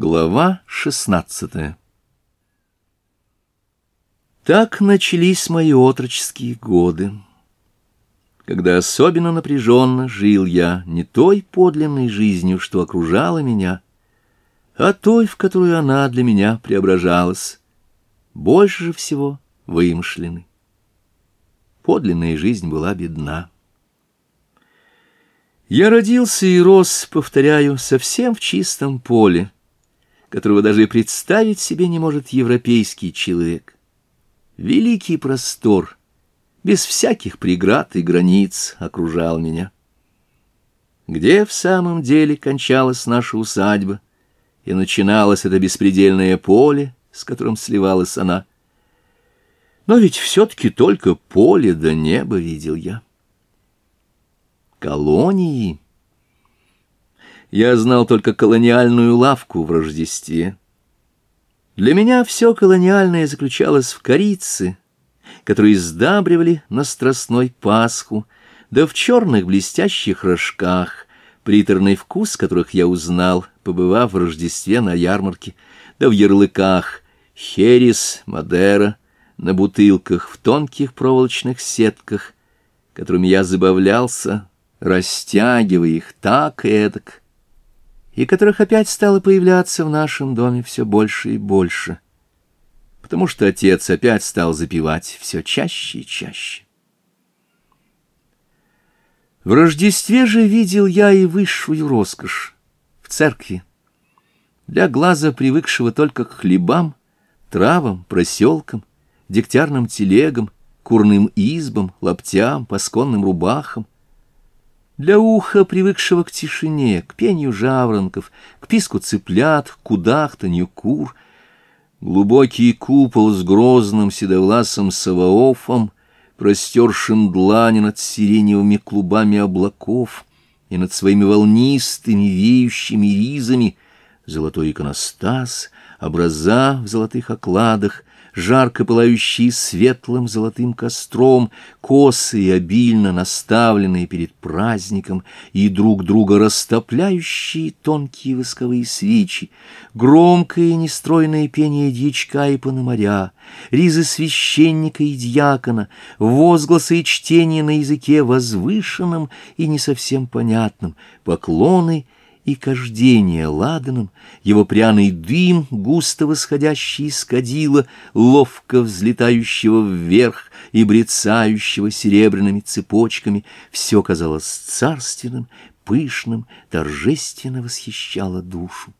Глава 16 Так начались мои отроческие годы, когда особенно напряженно жил я не той подлинной жизнью, что окружала меня, а той, в которую она для меня преображалась, больше всего вымышлены. Подлинная жизнь была бедна. Я родился и рос, повторяю, совсем в чистом поле — которого даже и представить себе не может европейский человек. Великий простор, без всяких преград и границ, окружал меня. Где в самом деле кончалась наша усадьба, и начиналось это беспредельное поле, с которым сливалась она? Но ведь все-таки только поле до да неба видел я. Колонии... Я знал только колониальную лавку в Рождестве. Для меня все колониальное заключалось в корице, которую сдабривали на Страстной Пасху, да в черных блестящих рожках, приторный вкус которых я узнал, побывав в Рождестве на ярмарке, да в ярлыках «Херес», «Мадера», на бутылках в тонких проволочных сетках, которыми я забавлялся, растягивая их так и эдак, и которых опять стало появляться в нашем доме все больше и больше, потому что отец опять стал запивать все чаще и чаще. В Рождестве же видел я и высшую роскошь в церкви. Для глаза, привыкшего только к хлебам, травам, проселкам, дегтярным телегам, курным избам, лаптям, пасконным рубахам, для уха, привыкшего к тишине, к пению жаворонков, к писку цыплят, к кудахтанью кур, глубокий купол с грозным седовласым Саваофом, простершим длани над сиреневыми клубами облаков и над своими волнистыми веющими ризами, золотой иконостас, образа в золотых окладах, жарко пылающие светлым золотым костром, косы обильно наставленные перед праздником и друг друга растопляющие тонкие восковые свечи, громкое нестройное пение дьячка и пономаря, ризы священника и дьякона, возгласы и чтения на языке возвышенном и не совсем понятном, поклоны — и кождение ладаном, его пряный дым, густо восходящий из кадила, ловко взлетающего вверх и брецающего серебряными цепочками, все казалось царственным, пышным, торжественно восхищало душу.